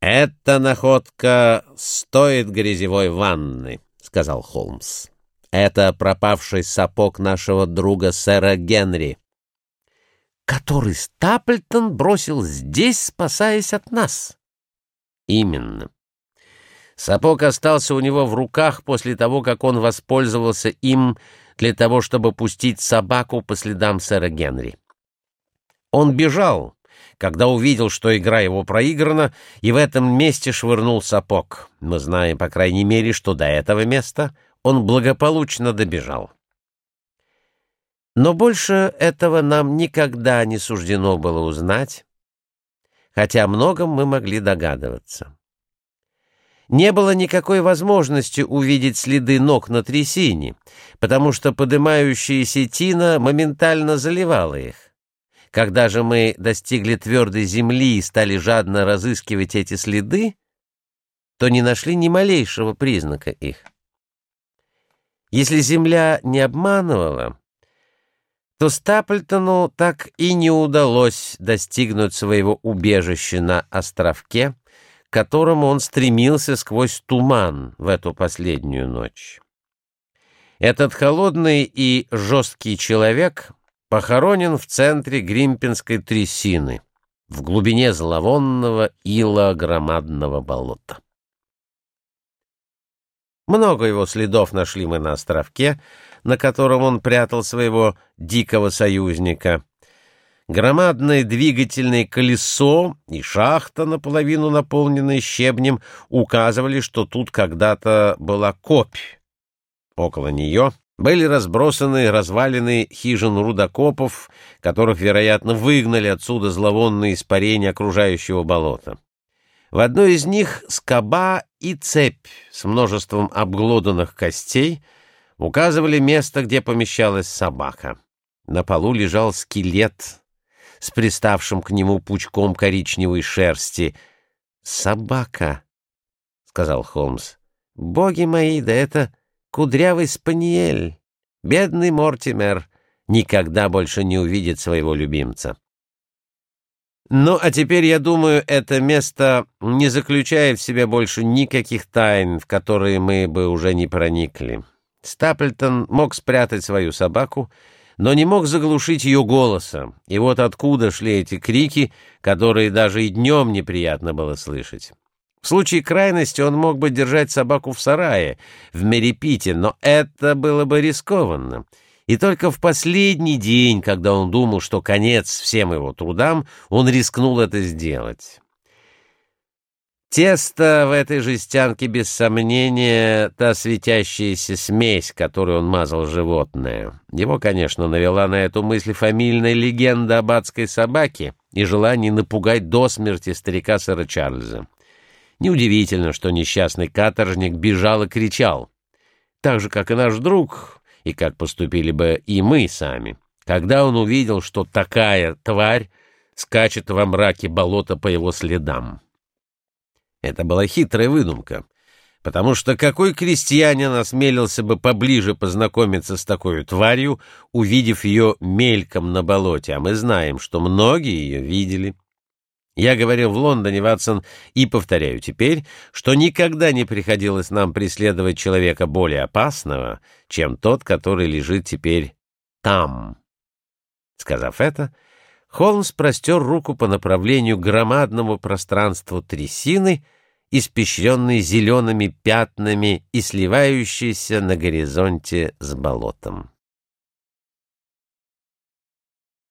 «Эта находка стоит грязевой ванны», — сказал Холмс. «Это пропавший сапог нашего друга сэра Генри, который Стаплтон бросил здесь, спасаясь от нас». «Именно. Сапог остался у него в руках после того, как он воспользовался им для того, чтобы пустить собаку по следам сэра Генри. Он бежал» когда увидел, что игра его проиграна, и в этом месте швырнул сапог. Мы знаем, по крайней мере, что до этого места он благополучно добежал. Но больше этого нам никогда не суждено было узнать, хотя многом мы могли догадываться. Не было никакой возможности увидеть следы ног на трясине, потому что подымающаяся тина моментально заливала их. Когда же мы достигли твердой земли и стали жадно разыскивать эти следы, то не нашли ни малейшего признака их. Если земля не обманывала, то Стаплтону так и не удалось достигнуть своего убежища на островке, к которому он стремился сквозь туман в эту последнюю ночь. Этот холодный и жесткий человек похоронен в центре Гримпинской трясины, в глубине зловонного ила громадного болота. Много его следов нашли мы на островке, на котором он прятал своего дикого союзника. Громадное двигательное колесо и шахта, наполовину наполненная щебнем, указывали, что тут когда-то была копь. Около нее были разбросаны развалины хижин рудокопов, которых, вероятно, выгнали отсюда зловонные испарения окружающего болота. В одной из них скоба и цепь с множеством обглоданных костей указывали место, где помещалась собака. На полу лежал скелет с приставшим к нему пучком коричневой шерсти. «Собака», — сказал Холмс. «Боги мои, да это кудрявый спаниель, бедный Мортимер, никогда больше не увидит своего любимца. Ну, а теперь, я думаю, это место не заключает в себе больше никаких тайн, в которые мы бы уже не проникли. Стаплтон мог спрятать свою собаку, но не мог заглушить ее голоса, и вот откуда шли эти крики, которые даже и днем неприятно было слышать. В случае крайности он мог бы держать собаку в сарае, в Мерепите, но это было бы рискованно. И только в последний день, когда он думал, что конец всем его трудам, он рискнул это сделать. Тесто в этой жестянке, без сомнения, та светящаяся смесь, которую он мазал животное. Его, конечно, навела на эту мысль фамильная легенда об адской собаке и желание напугать до смерти старика сэра Чарльза. Неудивительно, что несчастный каторжник бежал и кричал, так же, как и наш друг, и как поступили бы и мы сами, когда он увидел, что такая тварь скачет во мраке болота по его следам. Это была хитрая выдумка, потому что какой крестьянин осмелился бы поближе познакомиться с такой тварью, увидев ее мельком на болоте, а мы знаем, что многие ее видели. Я говорил в Лондоне, Ватсон, и повторяю теперь, что никогда не приходилось нам преследовать человека более опасного, чем тот, который лежит теперь там. Сказав это, Холмс простер руку по направлению к громадному пространству трясины, испещренной зелеными пятнами и сливающейся на горизонте с болотом.